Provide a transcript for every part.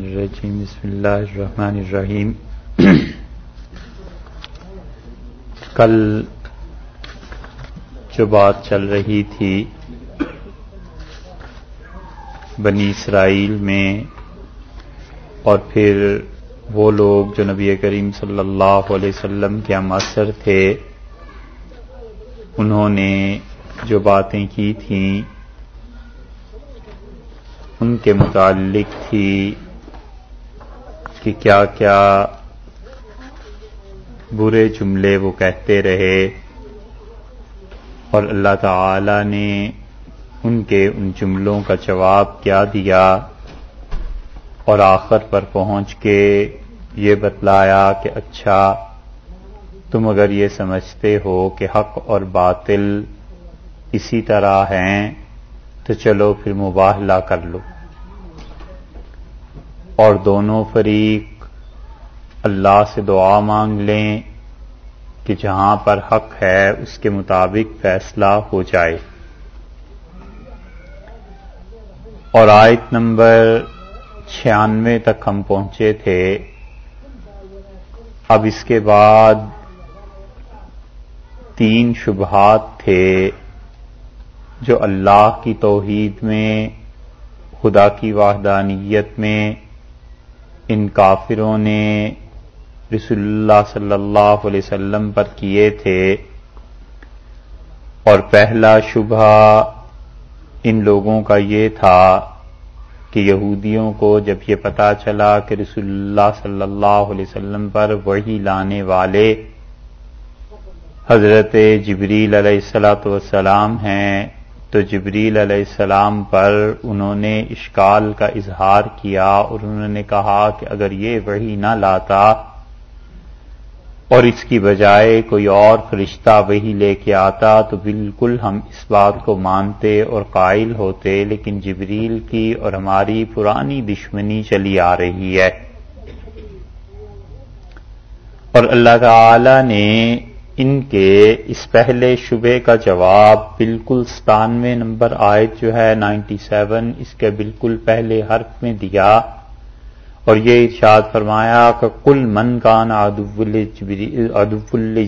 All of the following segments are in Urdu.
الرجیم بسم اللہ الرحمن الرحیم کل جو بات چل رہی تھی بنی اسرائیل میں اور پھر وہ لوگ جو نبی کریم صلی اللہ علیہ وسلم کے ہم تھے، انہوں نے جو باتیں کی تھیں، ان کے متعلق تھی کہ کیا کیا برے جملے وہ کہتے رہے اور اللہ تعالی نے ان کے ان جملوں کا جواب کیا دیا اور آخر پر پہنچ کے یہ بتلایا کہ اچھا تم اگر یہ سمجھتے ہو کہ حق اور باطل اسی طرح ہیں تو چلو پھر مباہلہ کر لو۔ اور دونوں فریق اللہ سے دعا مانگ لیں کہ جہاں پر حق ہے اس کے مطابق فیصلہ ہو جائے۔ اور آیت نمبر چھیانوے تک ہم پہنچے تھے۔ اب اس کے بعد تین شبہات تھے جو اللہ کی توحید میں، خدا کی وحدانیت میں ان کافروں نے رسول اللہ صلی اللہ علیہ وسلم پر کیے تھے۔ اور پہلا شبہ ان لوگوں کا یہ تھا کہ یہودیوں کو جب یہ پتا چلا کہ رسول اللہ صلی اللہ علیہ وسلم پر وہی لانے والے حضرت جبریل علیہ السلاۃ والسلام ہیں تو جبریل علیہ السلام پر انہوں نے اشکال کا اظہار کیا اور انہوں نے کہا کہ اگر یہ وہی نہ لاتا اور اس کی بجائے کوئی اور فرشتہ وہی لے کے آتا تو بالکل ہم اس بات کو مانتے اور قائل ہوتے لیکن جبریل کی اور ہماری پرانی دشمنی چلی آ رہی ہے۔ اور اللہ تعالی نے ان کے اس پہلے شبے کا جواب بالکل ستانوے نمبر آیت جو ہے نائنٹی سیون، اس کے بالکل پہلے حرف میں دیا۔ اور یہ ارشاد فرمایا کہ کل من کان ادب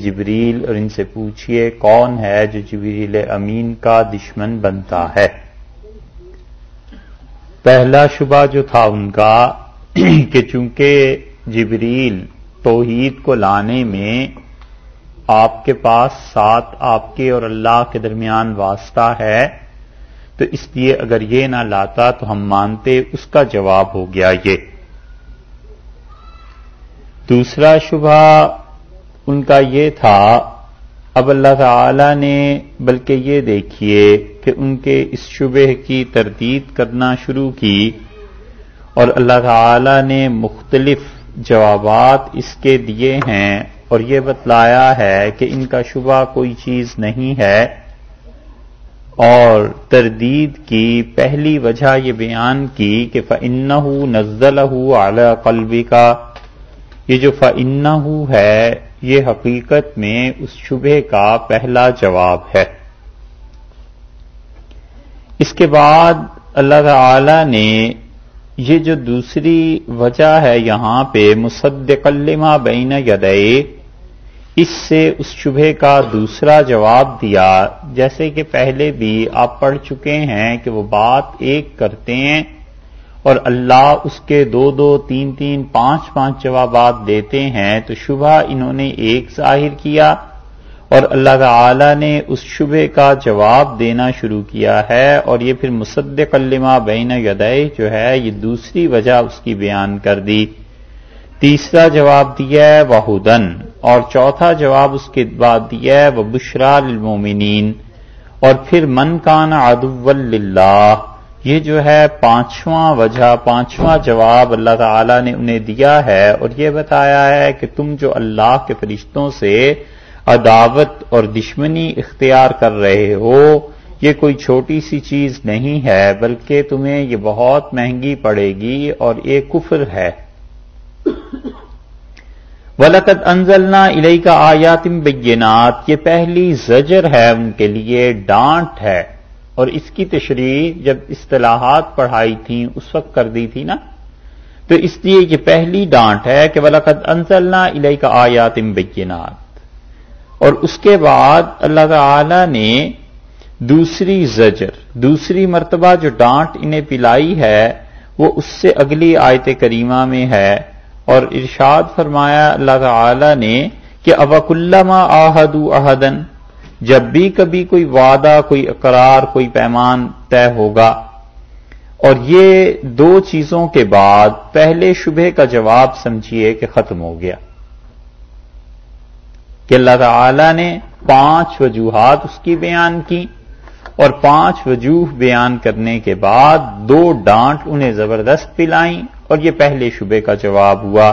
جبریل اور ان سے پوچھئے کون ہے جو جبریل امین کا دشمن بنتا ہے۔ پہلا شبہ جو تھا ان کا کہ چونکہ جبریل توحید کو لانے میں آپ کے پاس ساتھ آپ کے اور اللہ کے درمیان واسطہ ہے، تو اس لیے اگر یہ نہ لاتا تو ہم مانتے اس کا جواب ہو گیا یہ۔ دوسرا شبہ ان کا یہ تھا، اب اللہ تعالی نے بلکہ یہ دیکھیے کہ ان کے اس شبہ کی تردید کرنا شروع کی اور اللہ تعالی نے مختلف جوابات اس کے دیے ہیں۔ اور یہ بتلایا ہے کہ ان کا شبہ کوئی چیز نہیں ہے اور تردید کی پہلی وجہ یہ بیان کی کہ فن نزل اعلی قلبی کا یہ جو فن ہے، یہ حقیقت میں اس شبہ کا پہلا جواب ہے۔ اس کے بعد اللہ تعالی نے یہ جو دوسری وجہ ہے یہاں پہ مصدق لما بین یدئے اس سے اس شبہ کا دوسرا جواب دیا، جیسے کہ پہلے بھی آپ پڑھ چکے ہیں کہ وہ بات ایک کرتے ہیں اور اللہ اس کے دو دو تین تین پانچ پانچ جوابات دیتے ہیں، تو شبہ انہوں نے ایک ظاہر کیا اور اللہ تعالی نے اس شبہ کا جواب دینا شروع کیا ہے اور یہ پھر مصدق کلمہ بین یدئے جو ہے، یہ دوسری وجہ اس کی بیان کر دی۔ تیسرا جواب دیا ہے وہدن اور چوتھا جواب اس کے بعد دیا ہے، وہ بشرا للمومنین اور پھر، من کان ادو اللہ یہ جو ہے، پانچواں وجہ، پانچواں جواب اللہ تعالی نے انہیں دیا ہے۔ اور یہ بتایا ہے کہ تم جو اللہ کے فرشتوں سے عداوت اور دشمنی اختیار کر رہے ہو، یہ کوئی چھوٹی سی چیز نہیں ہے، بلکہ تمہیں یہ بہت مہنگی پڑے گی اور یہ کفر ہے۔ ولقت انزلنا الئی کا آیاتم بینات یہ پہلی زجر ہے ان کے لیے، ڈانٹ ہے۔ اور اس کی تشریح جب اصطلاحات پڑھائی تھیں اس وقت کر دی تھی نا؟ تو اس لیے یہ پہلی ڈانٹ ہے کہ ولاقت انزلنا الئی کا آیات بینات اور اس کے بعد اللہ تعالی نے دوسری زجر، دوسری مرتبہ جو ڈانٹ انہیں پلائی ہے، وہ اس سے اگلی آیت کریمہ میں ہے۔ اور ارشاد فرمایا، اللہ تعالی نے کہ ابک اللہ آہد احدن جب بھی کبھی کوئی وعدہ، کوئی اقرار، کوئی پیمان طے ہوگا۔ اور یہ دو چیزوں کے بعد پہلے شبہ کا جواب سمجھیے کہ ختم ہو گیا۔ کہ اللہ تعالی نے پانچ وجوہات اس کی بیان کی۔ اور پانچ وجوہ بیان کرنے کے بعد دو ڈانٹ انہیں زبردست پلائیں اور یہ پہلے شبے کا جواب ہوا۔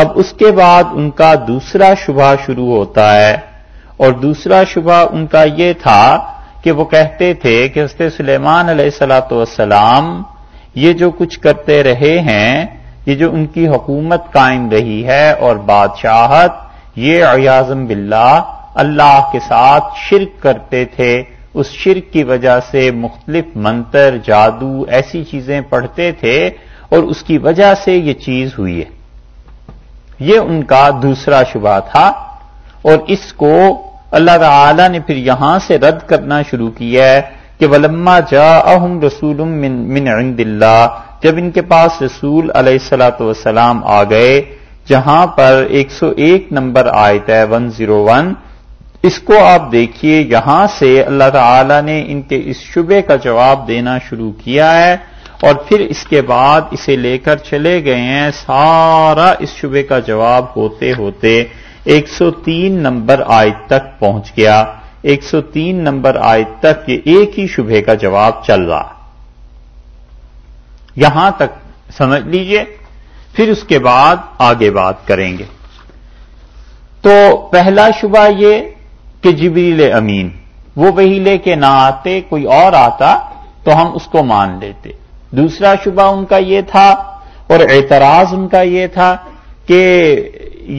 اب اس کے بعد ان کا دوسرا شبہ شروع ہوتا ہے اور دوسرا شبہ ان کا یہ تھا کہ وہ کہتے تھے کہ حضرت سلیمان علیہ السلاۃ والسلام یہ جو کچھ کرتے رہے ہیں، یہ جو ان کی حکومت قائم رہی ہے اور بادشاہت، یہ ایازم باللہ اللہ کے ساتھ شرک کرتے تھے۔ اس شرک کی وجہ سے مختلف منتر، جادو ایسی چیزیں پڑھتے تھے اور اس کی وجہ سے یہ چیز ہوئی ہے۔ یہ ان کا دوسرا شبہ تھا اور اس کو اللہ تعالی نے پھر یہاں سے رد کرنا شروع کیا ہے کہ ولما جا اہم رسول من عند اللہ، جب ان کے پاس رسول علیہ السلاۃ وسلام آ گئے، جہاں پر ایک سو ایک نمبر آیت ہے ون زیرو ون اس کو آپ دیکھیے، یہاں سے اللہ تعالی نے ان کے اس شبے کا جواب دینا شروع کیا ہے اور پھر اس کے بعد اسے لے کر چلے گئے ہیں۔ سارا اس شبے کا جواب ہوتے ہوتے ایک سو تین نمبر آیت تک پہنچ گیا۔ ایک سو تین نمبر آیت تک یہ ایک ہی شبے کا جواب چل رہا۔ یہاں تک، سمجھ لیجیے۔ پھر اس کے بعد آگے بات کریں گے۔ تو پہلا شبہ یہ کہ جبریل امین، وہ وہی لے کے نہ آتے، کوئی اور آتا تو ہم اس کو مان لیتے۔ دوسرا شبہ ان کا یہ تھا اور اعتراض ان کا یہ تھا کہ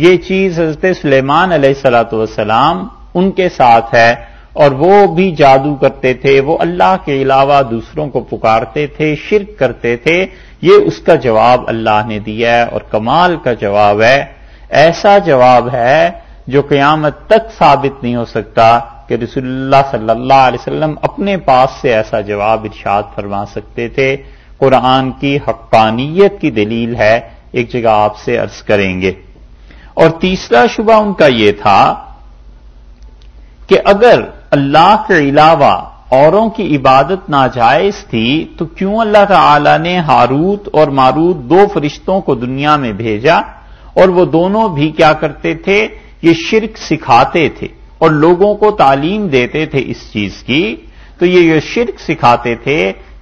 یہ چیز حضرت سلیمان علیہ السلاۃ والسلام ان کے ساتھ ہے اور وہ بھی جادو کرتے تھے، وہ اللہ کے علاوہ دوسروں کو پکارتے تھے، شرک کرتے تھے۔ یہ اس کا جواب اللہ نے دیا ہے اور کمال کا جواب ہے۔ ایسا جواب ہے جو قیامت تک ثابت نہیں ہو سکتا کہ رسول اللہ صلی اللہ علیہ وسلم اپنے پاس سے ایسا جواب ارشاد فرما سکتے تھے۔ قرآن کی حقانیت کی دلیل ہے، ایک جگہ آپ سے عرض کریں گے۔ اور تیسرا شبہ ان کا یہ تھا کہ اگر اللہ کے علاوہ اوروں کی عبادت ناجائز تھی، تو کیوں اللہ تعالی نے ہاروت اور ماروت دو فرشتوں کو دنیا میں بھیجا؟ اور وہ دونوں بھی کیا کرتے تھے؟ یہ شرک سکھاتے تھے اور لوگوں کو تعلیم دیتے تھے اس چیز کی، تو یہ یہ شرک سکھاتے تھے،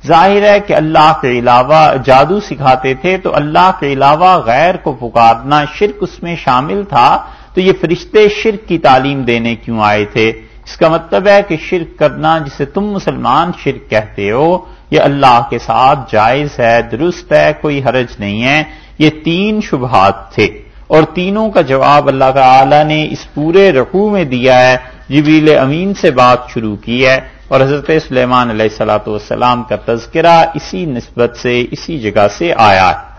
ظاہر ہے کہ اللہ کے علاوہ جادو سکھاتے تھے، تو اللہ کے علاوہ غیر کو پکارنا شرک اس میں شامل تھا، تو یہ فرشتے شرک کی تعلیم دینے کیوں آئے تھے؟ اس کا مطلب ہے کہ شرک کرنا جسے تم مسلمان شرک کہتے ہو، یہ اللہ کے ساتھ جائز ہے، درست ہے، کوئی حرج نہیں ہے، یہ تین شبہات تھے۔ اور تینوں کا جواب اللہ تعالی نے اس پورے رقو میں دیا ہے جبیل امین سے بات شروع کی ہے اور حضرت سلیمان علیہ السلاۃ والسلام کا تذکرہ اسی نسبت سے اسی جگہ سے آیا ہے۔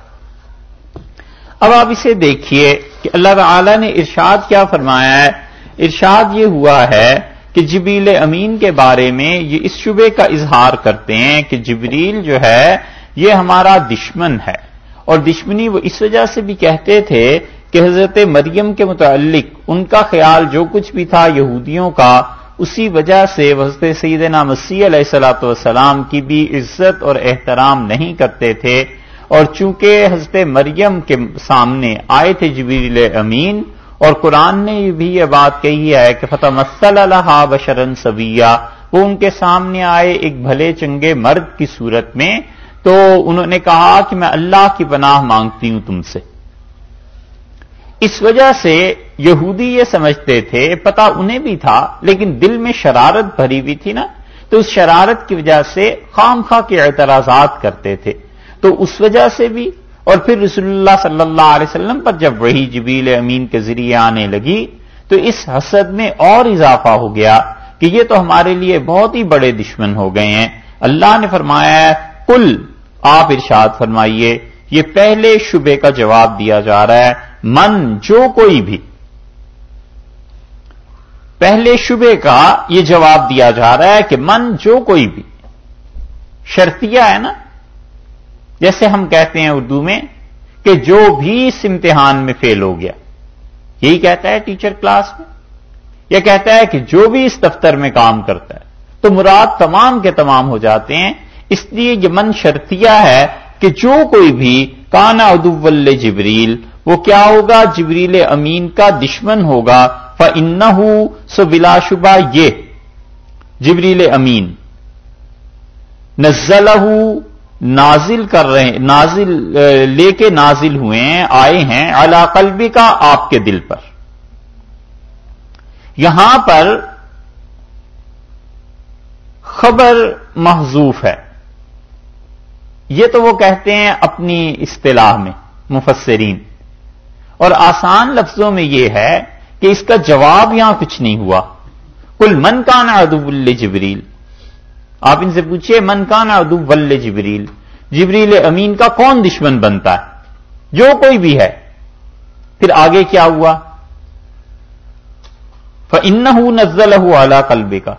اب آپ اسے دیکھیے کہ اللہ تعالی نے ارشاد کیا فرمایا ہے۔ ارشاد یہ ہوا ہے کہ جبریل امین کے بارے میں یہ اس شبے کا اظہار کرتے ہیں کہ جبریل جو ہے، یہ ہمارا دشمن ہے۔ اور دشمنی وہ اس وجہ سے بھی کہتے تھے کہ حضرت مریم کے متعلق ان کا خیال جو کچھ بھی تھا یہودیوں کا، اسی وجہ سے حضرت سیدنا مسیح علیہ السلاۃ والسلام کی بھی عزت اور احترام نہیں کرتے تھے۔ اور چونکہ حضرت مریم کے سامنے آئے تھے جبیل امین، اور قرآن نے بھی یہ بات کہی ہے کہ فتح مسل اللہ بشرن سویہ وہ ان کے سامنے آئے ایک بھلے چنگے مرد کی صورت میں، تو انہوں نے کہا کہ میں اللہ کی پناہ مانگتی ہوں تم سے۔ اس وجہ سے یہودی یہ سمجھتے تھے، پتا انہیں بھی تھا، لیکن دل میں شرارت بھری ہوئی تھی نا، تو اس شرارت کی وجہ سے خام خواہ کے اعتراضات کرتے تھے۔ تو اس وجہ سے بھی، اور پھر رسول اللہ صلی اللہ علیہ وسلم پر جب وہی جبیل امین کے ذریعے آنے لگی، تو اس حسد میں اور اضافہ ہو گیا کہ یہ تو ہمارے لیے بہت ہی بڑے دشمن ہو گئے ہیں۔ اللہ نے فرمایا کل آپ ارشاد فرمائیے۔ یہ پہلے شبے کا جواب دیا جا رہا ہے، من جو کوئی بھی۔ پہلے شبے کا یہ جواب دیا جا رہا ہے کہ من جو کوئی بھی۔ شرطیہ ہے نا؟ جیسے ہم کہتے ہیں اردو میں کہ جو بھی اس امتحان میں فیل ہو گیا۔ یہی کہتا ہے ٹیچر کلاس میں۔ یہ کہتا ہے کہ جو بھی اس دفتر میں کام کرتا ہے۔ تو مراد تمام کے تمام ہو جاتے ہیں۔ اس لیے یہ من شرطیہ ہے کہ جو کوئی بھی کانا ادو جبریل وہ کیا ہوگا؟ جبریل امین کا دشمن ہوگا۔ فن سو بلا شبہ یہ جبریل امین۔ نزلہ نازل کر رہے ہیں نازل، لے کے نازل ہوئے ہیں، آئے ہیں علا قلبی کا آپ کے دل پر۔ یہاں پر خبر محضوف ہے۔ یہ تو وہ کہتے ہیں اپنی اصطلاح میں، مفسرین۔ اور آسان لفظوں میں یہ ہے کہ اس کا جواب یہاں کچھ نہیں ہوا۔ کل من کا نا ادب جبریل آپ ان سے پوچھئے، من کا نا ادب جبریل جبریل امین کا کون دشمن بنتا ہے؟ جو کوئی بھی ہے۔ پھر آگے کیا ہوا؟ ان نزل اعلی کلبے کا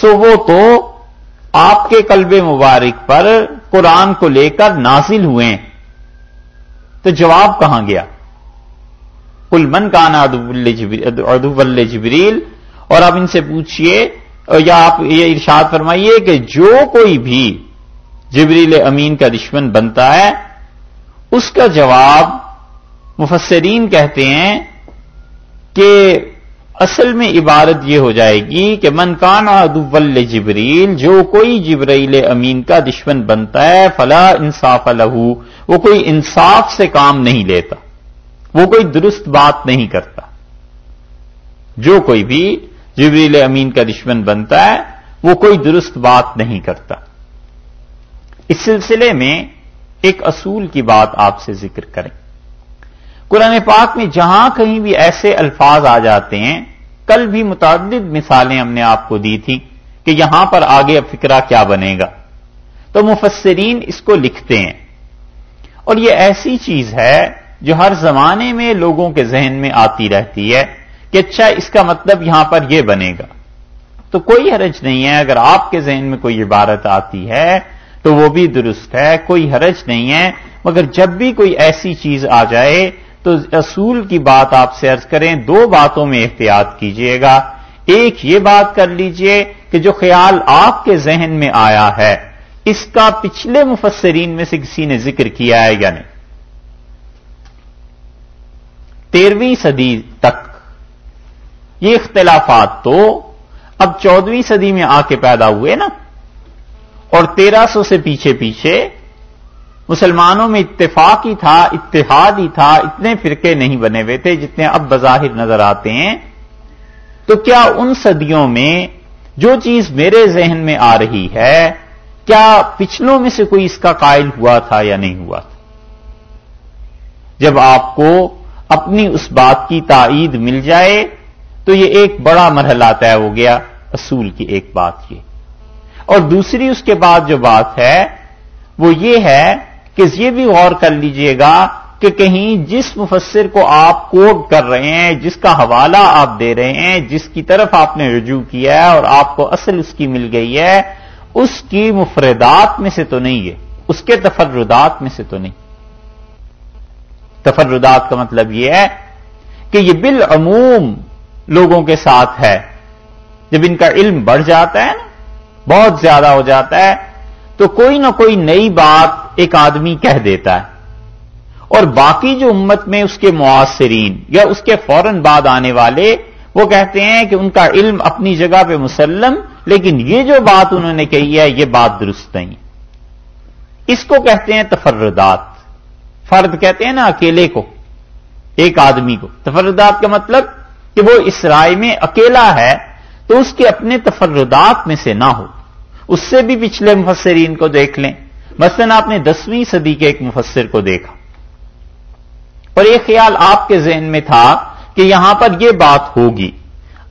سو وہ تو آپ کے کلب مبارک پر قرآن کو لے کر نازل ہوئے ہیں۔ تو جواب کہاں گیا؟ کل من کانا ادب جبریل اور آپ ان سے پوچھئے، یا آپ یہ ارشاد فرمائیے کہ جو کوئی بھی جبریل امین کا دشمن بنتا ہے، اس کا جواب مفسرین کہتے ہیں کہ اصل میں عبارت یہ ہو جائے گی کہ من کانا ادول جبریل جو کوئی جبریل امین کا دشمن بنتا ہے، فلا انصاف لہو وہ کوئی انصاف سے کام نہیں لیتا، وہ کوئی درست بات نہیں کرتا۔ جو کوئی بھی جبریل امین کا دشمن بنتا ہے، وہ کوئی درست بات نہیں کرتا۔ اس سلسلے میں ایک اصول کی بات آپ سے ذکر کریں۔ قرآن پاک میں جہاں کہیں بھی ایسے الفاظ آ جاتے ہیں کل بھی متعدد مثالیں ہم نے آپ کو دی تھی کہ یہاں پر آگے اب فکرہ کیا بنے گا۔ تو مفسرین اس کو لکھتے ہیں۔ اور یہ ایسی چیز ہے جو ہر زمانے میں لوگوں کے ذہن میں آتی رہتی ہے کہ اچھا اس کا مطلب یہاں پر یہ بنے گا۔ تو کوئی حرج نہیں ہے، اگر آپ کے ذہن میں کوئی عبارت آتی ہے تو وہ بھی درست ہے، کوئی حرج نہیں ہے۔ مگر جب بھی کوئی ایسی چیز آ جائے تو اصول کی بات آپ سے ارض کریں، دو باتوں میں احتیاط کیجیے گا۔ ایک یہ بات کر لیجیے کہ جو خیال آپ کے ذہن میں آیا ہے، اس کا پچھلے مفسرین میں سے کسی نے ذکر کیا ہے یا نہیں؟ تیرہویں صدی تک یہ اختلافات تو اب چودہویں صدی میں آ کے پیدا ہوئے نا؟ اور تیرہ سو سے پیچھے پیچھے مسلمانوں میں اتفاق ہی تھا، اتحاد ہی تھا، اتنے فرقے نہیں بنے ہوئے تھے جتنے اب بظاہر نظر آتے ہیں۔ تو کیا ان صدیوں میں جو چیز میرے ذہن میں آ رہی ہے، کیا پچھلوں میں سے کوئی اس کا قائل ہوا تھا یا نہیں ہوا تھا؟ جب آپ کو اپنی اس بات کی تائید مل جائے، تو یہ ایک بڑا مرحلہ طے ہو گیا، اصول کی ایک بات یہ۔ اور دوسری اس کے بعد جو بات ہے، وہ یہ ہے کہ یہ بھی غور کر لیجیے گا کہ کہیں جس مفسر کو آپ کوٹ کر رہے ہیں، جس کا حوالہ آپ دے رہے ہیں، جس کی طرف آپ نے رجوع کیا ہے اور آپ کو اصل اس کی مل گئی ہے، اس کی مفردات میں سے تو نہیں ہے۔ اس کے تفردات میں سے تو نہیں۔ تفردات کا مطلب یہ ہے کہ یہ بالعموم لوگوں کے ساتھ ہے۔ جب ان کا علم بڑھ جاتا ہے نا، بہت زیادہ ہو جاتا ہے، تو کوئی نہ کوئی نئی بات ایک آدمی کہہ دیتا ہے۔ اور باقی جو امت میں اس کے معاصرین یا اس کے فوراً بعد آنے والے، وہ کہتے ہیں کہ ان کا علم اپنی جگہ پہ مسلم، لیکن یہ جو بات انہوں نے کہی ہے، یہ بات درست نہیں۔ اس کو کہتے ہیں تفردات۔ فرد کہتے ہیں نا اکیلے کو، ایک آدمی کو۔ تفردات کا مطلب کہ وہ اس رائے میں اکیلا ہے، تو اس کے اپنے تفردات میں سے نہ ہو۔ اس سے بھی پچھلے مفسرین کو دیکھ لیں۔ مثلا آپ نے دسویں صدی کے ایک مفسر کو دیکھا اور یہ خیال آپ کے ذہن میں تھا کہ یہاں پر یہ بات ہوگی۔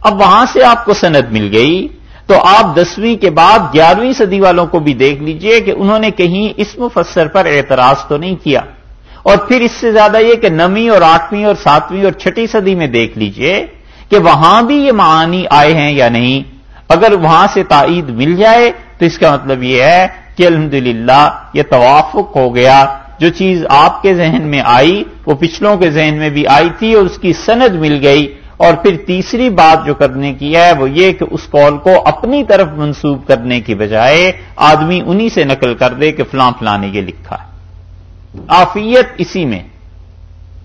اب وہاں سے آپ کو سند مل گئی تو آپ دسویں کے بعد گیارہویں صدی والوں کو بھی دیکھ لیجیے کہ انہوں نے کہیں اس مفسر پر اعتراض تو نہیں کیا۔ اور پھر اس سے زیادہ یہ کہ نویں اور آٹھویں اور ساتویں اور چھٹی صدی میں دیکھ لیجیے کہ وہاں بھی یہ معانی آئے ہیں یا نہیں۔ اگر وہاں سے تائید مل جائے تو اس کا مطلب یہ ہے کہ الحمدللہ یہ توافق ہو گیا۔ جو چیز آپ کے ذہن میں آئی، وہ پچھلوں کے ذہن میں بھی آئی تھی اور اس کی سند مل گئی۔ اور پھر تیسری بات جو کرنے کی ہے، وہ یہ کہ اس کال کو اپنی طرف منسوب کرنے کی بجائے آدمی انہی سے نقل کر دے کہ فلاں فلاں نے یہ لکھا ہے۔ آفیت اسی میں۔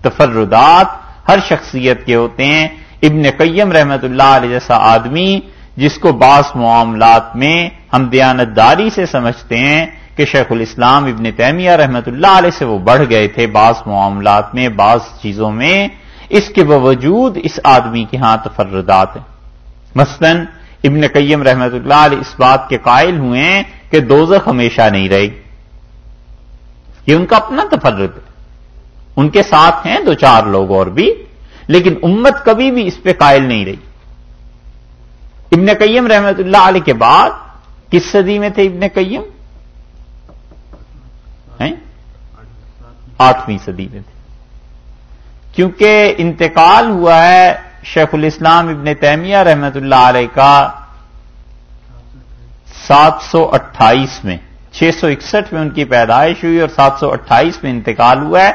تفردات ہر شخصیت کے ہوتے ہیں۔ ابن قیم رحمت اللہ علیہ جیسا آدمی جس کو بعض معاملات میں ہم دیانتداری سے سمجھتے ہیں کہ شیخ الاسلام ابن تیمیہ رحمت اللہ علیہ سے وہ بڑھ گئے تھے بعض معاملات میں، بعض چیزوں میں۔ اس کے باوجود اس آدمی کے ہاں تفردات ہیں۔ مثلا ابن قیم رحمت اللہ علیہ اس بات کے قائل ہوئے ہیں کہ دوزخ ہمیشہ نہیں رہے یہ ان کا اپنا تفرد ہے۔ ان کے ساتھ ہیں دو چار لوگ اور بھی، لیکن امت کبھی بھی اس پہ قائل نہیں رہی۔ ابن قیم رحمت اللہ علیہ کے بعد کس صدی میں تھے ابن قیم؟ آٹھویں صدی میں تھے۔ کیونکہ انتقال ہوا ہے شیخ الاسلام ابن تیمیہ رحمت اللہ علیہ کا سات سو اٹھائیس میں، چھ سو اکسٹھ میں ان کی پیدائش ہوئی اور سات سو اٹھائیس میں انتقال ہوا ہے۔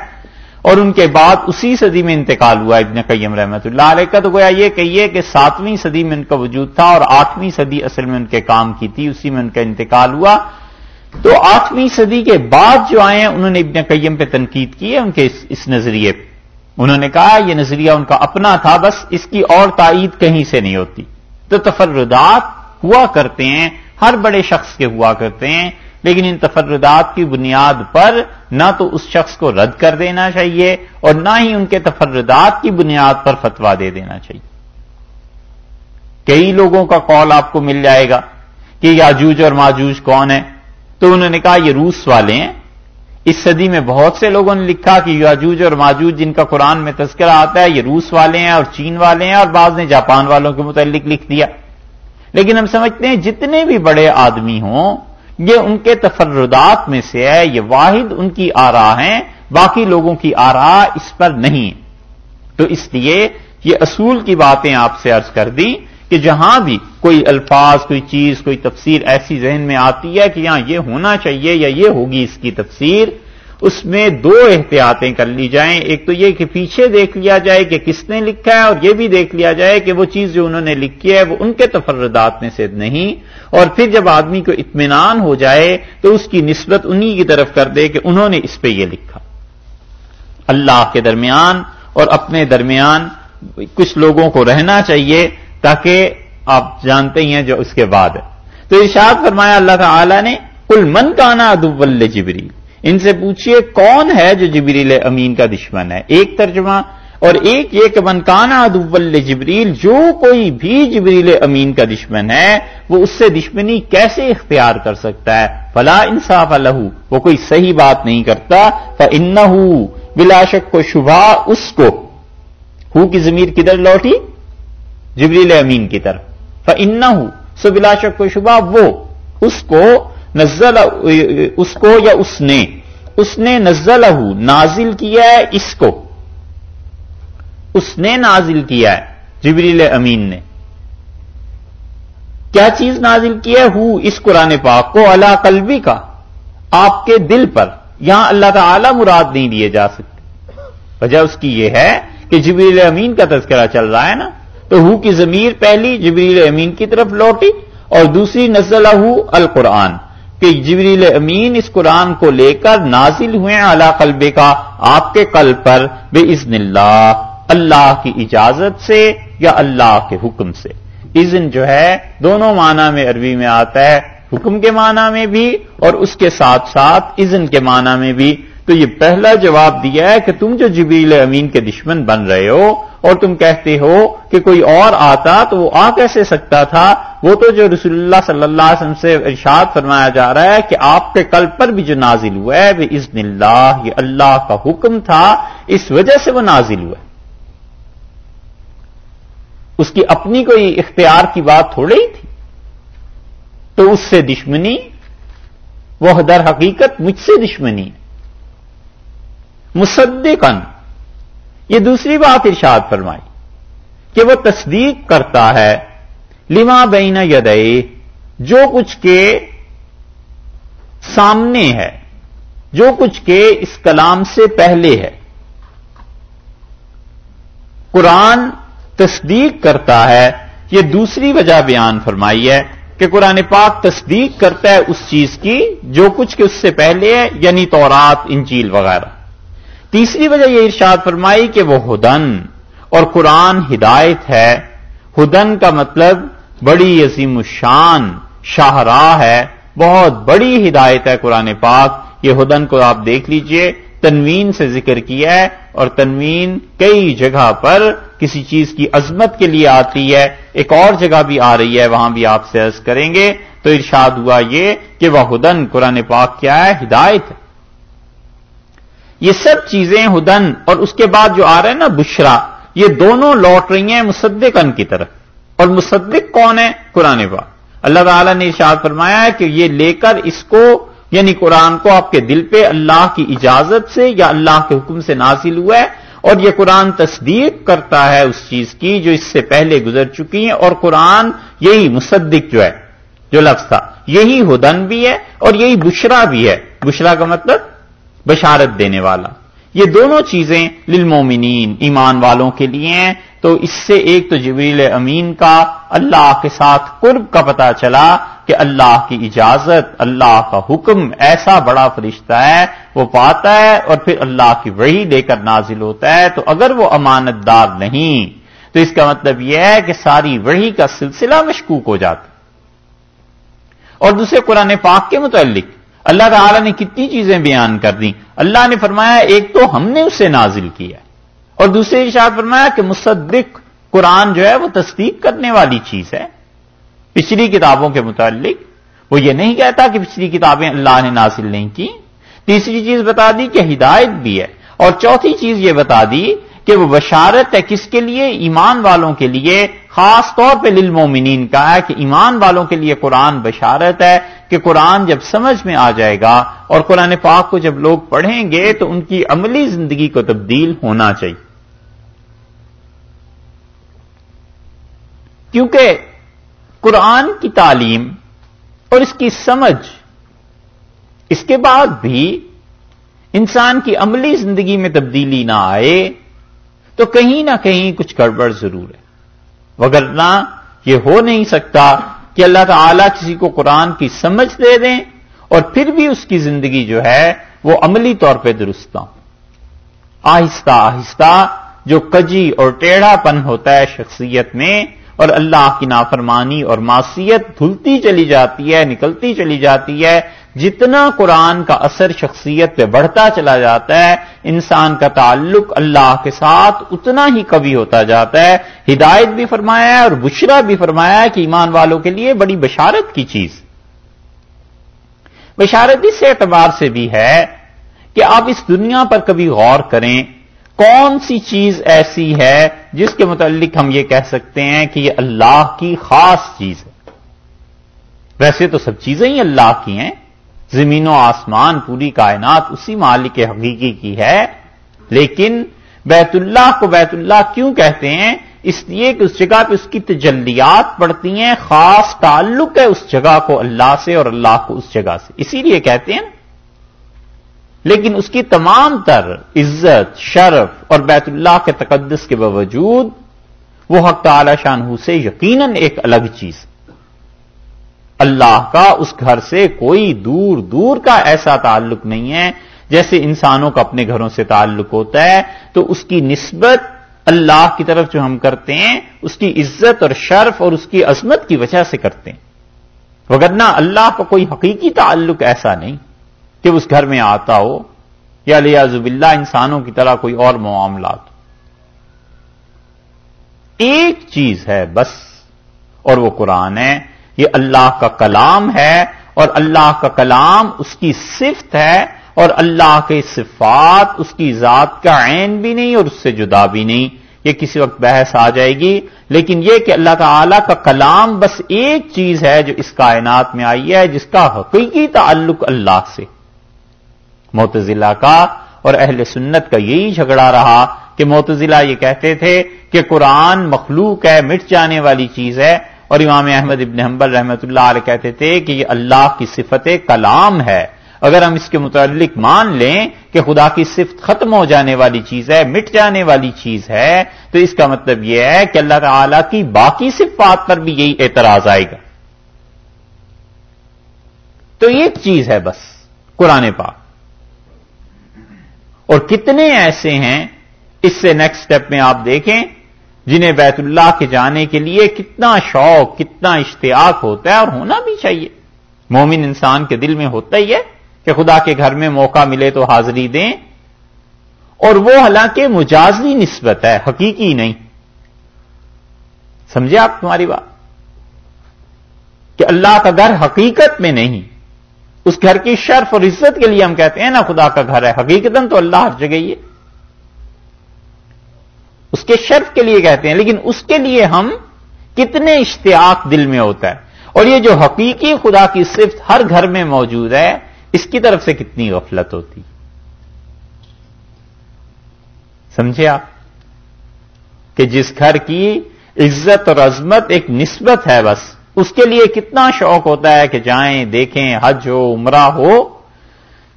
اور ان کے بعد اسی صدی میں انتقال ہوا ابن قیم رحمت اللہ علیہ کا تو گویا یہ کہیے کہ ساتویں صدی میں ان کا وجود تھا اور آٹھویں صدی اصل میں ان کے کام کی تھی اسی میں ان کا انتقال ہوا۔ تو آٹھویں صدی کے بعد جو آئے ہیں انہوں نے ابن قیم پہ تنقید کی ہے ان کے اس, اس نظریے پہ۔ انہوں نے کہا یہ نظریہ ان کا اپنا تھا بس اس کی اور تائید کہیں سے نہیں ہوتی۔ تو تفردات ہوا کرتے ہیں ہر بڑے شخص کے ہوا کرتے ہیں۔ لیکن ان تفردات کی بنیاد پر نہ تو اس شخص کو رد کر دینا چاہیے اور نہ ہی ان کے تفردات کی بنیاد پر فتوا دے دینا چاہیے۔ کئی لوگوں کا کال آپ کو مل جائے گا کہ یاجوج اور ماجوج کون ہے تو انہوں نے کہا یہ روس والے ہیں۔ اس صدی میں بہت سے لوگوں نے لکھا کہ یاجوج اور ماجوج جن کا قرآن میں تذکرہ آتا ہے، یہ روس والے ہیں اور چین والے ہیں اور بعض نے جاپان والوں کے متعلق لکھ دیا۔ لیکن ہم سمجھتے ہیں جتنے بھی بڑے آدمی ہوں یہ ان کے تفردات میں سے ہے، یہ واحد ان کی آرا ہیں، باقی لوگوں کی آرا اس پر نہیں۔ تو اس لیے یہ اصول کی باتیں آپ سے عرض کر دی کہ جہاں بھی کوئی الفاظ، کوئی چیز، کوئی تفسیر ایسی ذہن میں آتی ہے کہ یہاں یہ ہونا چاہیے یا یہ ہوگی اس کی تفسیر اس میں دو احتیاطیں کر لی جائیں۔ ایک تو یہ کہ پیچھے دیکھ لیا جائے کہ کس نے لکھا ہے اور یہ بھی دیکھ لیا جائے کہ وہ چیز جو انہوں نے لکھی ہے وہ ان کے تفردات میں سے نہیں۔ اور پھر جب آدمی کو اطمینان ہو جائے تو اس کی نسبت انہی کی طرف کر دے کہ انہوں نے اس پہ یہ لکھا۔ اللہ کے درمیان اور اپنے درمیان کچھ لوگوں کو رہنا چاہیے تاکہ آپ جانتے ہی ہیں جو اس کے بعد۔ ہے تو ارشاد فرمایا اللہ تعالی نے کل من کانا ادب جبریل ان سے پوچھئے کون ہے جو جبریل امین کا دشمن ہے؟ ایک ترجمہ، اور ایک یہ کہ منکانا ادب جبریل جو کوئی بھی جبریل امین کا دشمن ہے، وہ اس سے دشمنی کیسے اختیار کر سکتا ہے؟ فلا انصاف لہو، وہ کوئی صحیح بات نہیں کرتا ان بلا شک کو شبہ اس کو۔ ہو کی ضمیر کدھر لوٹی؟ جبریل امین کی طرف۔ فن ہوں سو بلا شک کو شبہ وہ، اس کو نزل اس کو یا اس نے؟ اس نے نزل نازل کیا ہے اس کو۔ اس نے نازل کیا ہے، جبریل امین نے۔ کیا چیز نازل کیا ہے؟ ہو، اس قرآن پاک کو اللہ قلبی کا۔ آپ کے دل پر، یہاں اللہ تعالی مراد نہیں دیے جا سکتے۔ وجہ اس کی یہ ہے کہ جبریل امین کا تذکرہ چل رہا ہے نا۔ تو ہو کی ضمیر پہلی جبریل امین کی طرف لوٹی اور دوسری نزلہ القرآن۔ کہ جبریل امین اس قرآن کو لے کر نازل ہوئے اعلی قلبے کا، آپ کے قلب پر بے عزن اللہ اللہ کی اجازت سے یا اللہ کے حکم سے۔ اذن جو ہے، دونوں معنی میں عربی میں آتا ہے، حکم کے معنی میں بھی اور اس کے ساتھ ساتھ اذن کے معنی میں بھی۔ تو یہ پہلا جواب دیا ہے کہ تم جو جبریل امین کے دشمن بن رہے ہو اور تم کہتے ہو کہ کوئی اور آتا تو وہ آ کیسے سکتا تھا؟ وہ تو جو رسول اللہ صلی اللہ علیہ وسلم سے ارشاد فرمایا جا رہا ہے کہ آپ کے قلب پر بھی جو نازل ہوا ہے وہ عزن اللہ، یہ اللہ کا حکم تھا، اس وجہ سے وہ نازل ہوا ہے۔ اس کی اپنی کوئی اختیار کی بات تھوڑی ہی تھی۔ تو اس سے دشمنی، وہ در حقیقت مجھ سے دشمنی۔ مصدقن یہ دوسری بات ارشاد فرمائی کہ وہ تصدیق کرتا ہے، لما بین یدئے جو کچھ کے سامنے ہے، جو کچھ کے اس کلام سے پہلے ہے۔ قرآن تصدیق کرتا ہے، یہ دوسری وجہ بیان فرمائی ہے کہ قرآن پاک تصدیق کرتا ہے اس چیز کی جو کچھ کے اس سے پہلے ہے یعنی تورات، انجیل وغیرہ۔ تیسری وجہ یہ ارشاد فرمائی کہ وہ ہدن اور قرآن ہدایت ہے۔ ہدن کا مطلب بڑی عظیم الشان، شاہراہ ہے، بہت بڑی ہدایت ہے قرآن پاک۔ یہ ہدن کو آپ دیکھ لیجیے، تنوین سے ذکر کیا ہے اور تنوین کئی جگہ پر کسی چیز کی عظمت کے لیے آتی ہے۔ ایک اور جگہ بھی آ رہی ہے، وہاں بھی آپ سے عرض کریں گے۔ تو ارشاد ہوا یہ کہ وہ ہدن قرآن پاک کیا ہے، ہدایت ہے۔ یہ سب چیزیں ہدن اور اس کے بعد جو آ رہے ہیں نا بشرا، یہ دونوں لوٹ رہی ہیں مصدقن کی طرف۔ اور مصدق کون ہے؟ قرآن پاک۔ اللہ تعالیٰ نے ارشاد فرمایا ہے کہ یہ لے کر اس کو یعنی قرآن کو آپ کے دل پہ اللہ کی اجازت سے یا اللہ کے حکم سے نازل ہوا ہے اور یہ قرآن تصدیق کرتا ہے اس چیز کی جو اس سے پہلے گزر چکی ہیں۔ اور قرآن یہی مصدق جو ہے، جو لفظ تھا، یہی ہدن بھی ہے اور یہی بشرا بھی ہے۔ بشرا کا مطلب بشارت دینے والا۔ یہ دونوں چیزیں للمومنین ایمان والوں کے لیے ہیں۔ تو اس سے ایک تو جبریل امین کا، اللہ کے ساتھ قرب کا پتہ چلا کہ اللہ کی اجازت، اللہ کا حکم ایسا بڑا فرشتہ ہے، وہ پاتا ہے اور پھر اللہ کی وحی لے کر نازل ہوتا ہے۔ تو اگر وہ امانت دار نہیں، تو اس کا مطلب یہ ہے کہ ساری وحی کا سلسلہ مشکوک ہو جاتا۔ اور دوسرے قرآن پاک کے متعلق اللہ تعالی نے کتنی چیزیں بیان کر دی اللہ نے فرمایا، ایک تو ہم نے اسے نازل کیا اور دوسرے ارشاد فرمایا کہ مصدق قرآن جو ہے وہ تصدیق کرنے والی چیز ہے۔ پچھلی کتابوں کے متعلق۔ وہ یہ نہیں کہتا کہ پچھلی کتابیں اللہ نے نازل نہیں کی۔ تیسری چیز بتا دی کہ ہدایت بھی ہے۔ اور چوتھی چیز یہ بتا دی کہ وہ بشارت ہے کس کے لیے؟ ایمان والوں کے لیے۔ خاص طور پہ للمومنین کا ہے کہ ایمان والوں کے لیے قرآن بشارت ہے کہ قرآن جب سمجھ میں آ جائے گا اور قرآن پاک کو جب لوگ پڑھیں گے تو ان کی عملی زندگی کو تبدیل ہونا چاہیے۔ کیونکہ قرآن کی تعلیم اور اس کی سمجھ، اس کے بعد بھی انسان کی عملی زندگی میں تبدیلی نہ آئے تو کہیں نہ کہیں کچھ گڑبڑ ضرور ہے۔ وگرنہ یہ ہو نہیں سکتا کہ اللہ تعالیٰ کسی کو قرآن کی سمجھ دے دیں اور پھر بھی اس کی زندگی جو ہے وہ عملی طور پہ درست ہو آہستہ آہستہ جو کجی اور ٹیڑھا پن ہوتا ہے شخصیت میں اور اللہ کی نافرمانی اور معصیت دھلتی چلی جاتی ہے، نکلتی چلی جاتی ہے۔ جتنا قرآن کا اثر شخصیت پہ بڑھتا چلا جاتا ہے، انسان کا تعلق اللہ کے ساتھ اتنا ہی کبھی ہوتا جاتا ہے۔ ہدایت بھی فرمایا ہے اور بشرا بھی فرمایا ہے کہ ایمان والوں کے لیے بڑی بشارت کی چیز۔ بشارت اس اعتبار سے بھی ہے کہ آپ اس دنیا پر کبھی غور کریں۔ کون سی چیز ایسی ہے جس کے متعلق ہم یہ کہہ سکتے ہیں کہ یہ اللہ کی خاص چیز ہے؟ ویسے تو سب چیزیں ہی اللہ کی ہیں۔ زمین و آسمان، پوری کائنات اسی مالک حقیقی کی ہے۔ لیکن بیت اللہ کو بیت اللہ کیوں کہتے ہیں؟ اس لیے کہ اس جگہ پہ اس کی تجلیات پڑتی ہیں، خاص تعلق ہے اس جگہ کو اللہ سے اور اللہ کو اس جگہ سے۔ اسی لیے کہتے ہیں لیکن اس کی تمام تر عزت، شرف اور بیت اللہ کے تقدس کے باوجود وہ حق تعالی شاہ سے یقیناً ایک الگ چیز اللہ کا اس گھر سے کوئی دور دور کا ایسا تعلق نہیں ہے جیسے انسانوں کا اپنے گھروں سے تعلق ہوتا ہے۔ تو اس کی نسبت اللہ کی طرف جو ہم کرتے ہیں، اس کی عزت اور شرف اور اس کی عظمت کی وجہ سے کرتے ہیں۔ وگرنہ اللہ کا کوئی حقیقی تعلق ایسا نہیں۔ کہ اس گھر میں آتا ہو یا لیازب اللہ انسانوں کی طرح کوئی اور معاملات ایک چیز ہے بس، اور وہ قرآن ہے، یہ اللہ کا کلام ہے، اور اللہ کا کلام اس کی صفت ہے، اور اللہ کے صفات اس کی ذات کا عین بھی نہیں اور اس سے جدا بھی نہیں۔ یہ کسی وقت بحث آ جائے گی، لیکن یہ کہ اللہ تعالی کا کلام بس ایک چیز ہے جو اس کائنات میں آئی ہے، جس کا حقیقی تعلق اللہ سے۔ معتزلہ کا اور اہل سنت کا یہی جھگڑا رہا کہ معتزلہ یہ کہتے تھے کہ قرآن مخلوق ہے، مٹ جانے والی چیز ہے۔ اور امام احمد ابن حنبل رحمت اللہ علیہ کہتے تھے کہ یہ اللہ کی صفت کلام ہے۔ اگر ہم اس کے متعلق مان لیں کہ خدا کی صفت ختم ہو جانے والی چیز ہے، مٹ جانے والی چیز ہے، تو اس کا مطلب یہ ہے کہ اللہ تعالی کی باقی صفات پر بھی یہی اعتراض آئے گا۔ تو ایک چیز ہے بس، قرآن پاک۔ اور کتنے ایسے ہیں، اس سے نیکسٹ سٹیپ میں آپ دیکھیں، جنہیں بیت اللہ کے جانے کے لیے کتنا شوق، کتنا اشتیاق ہوتا ہے اور ہونا بھی چاہیے۔ مومن انسان کے دل میں ہوتا ہی ہے کہ خدا کے گھر میں موقع ملے تو حاضری دیں۔ اور وہ حالانکہ مجازی نسبت ہے، حقیقی نہیں۔ سمجھے آپ تمہاری بات؟ کہ اللہ کا گھر حقیقت میں نہیں۔ اس گھر کی شرف اور عزت کے لیے ہم کہتے ہیں نا خدا کا گھر ہے۔ حقیقت تو اللہ ہر جگہ ہی ہے۔ اس کے شرف کے لیے کہتے ہیں، لیکن اس کے لیے ہم کتنے اشتیاق دل میں ہوتا ہے۔ اور یہ جو حقیقی خدا کی صفت ہر گھر میں موجود ہے، اس کی طرف سے کتنی غفلت ہوتی۔ سمجھے آپ؟ کہ جس گھر کی عزت اور عظمت ایک نسبت ہے بس۔ اس کے لیے کتنا شوق ہوتا ہے کہ جائیں، دیکھیں، حج ہو، عمرہ ہو،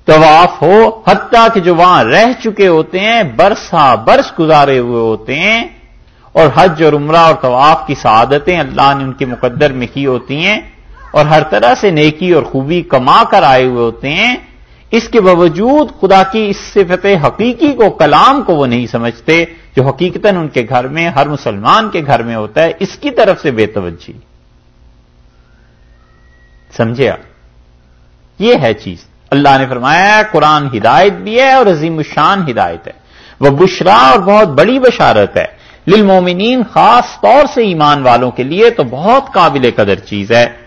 طواف ہو، حتیٰ کہ جو وہاں رہ چکے ہوتے ہیں برسا برس گزارے ہوئے ہوتے ہیں، اور حج اور عمرہ اور طواف کی سعادتیں اللہ نے ان کے مقدر میں کی ہوتی ہیں، اور ہر طرح سے نیکی اور خوبی کما کر آئے ہوئے ہوتے ہیں، اس کے باوجود خدا کی اس صفت حقیقی کو، کلام کو وہ نہیں سمجھتے، جو حقیقتاً ان کے گھر میں، ہر مسلمان کے گھر میں ہوتا ہے، اس کی طرف سے بے توجہ۔ سمجھے آپ؟ یہ ہے چیز۔ اللہ نے فرمایا، قرآن ہدایت بھی ہے اور عظیم الشان ہدایت ہے۔ وہ بشرا اور بہت بڑی بشارت ہے۔ للمومنین خاص طور سے ایمان والوں کے لیے تو بہت قابل قدر چیز ہے۔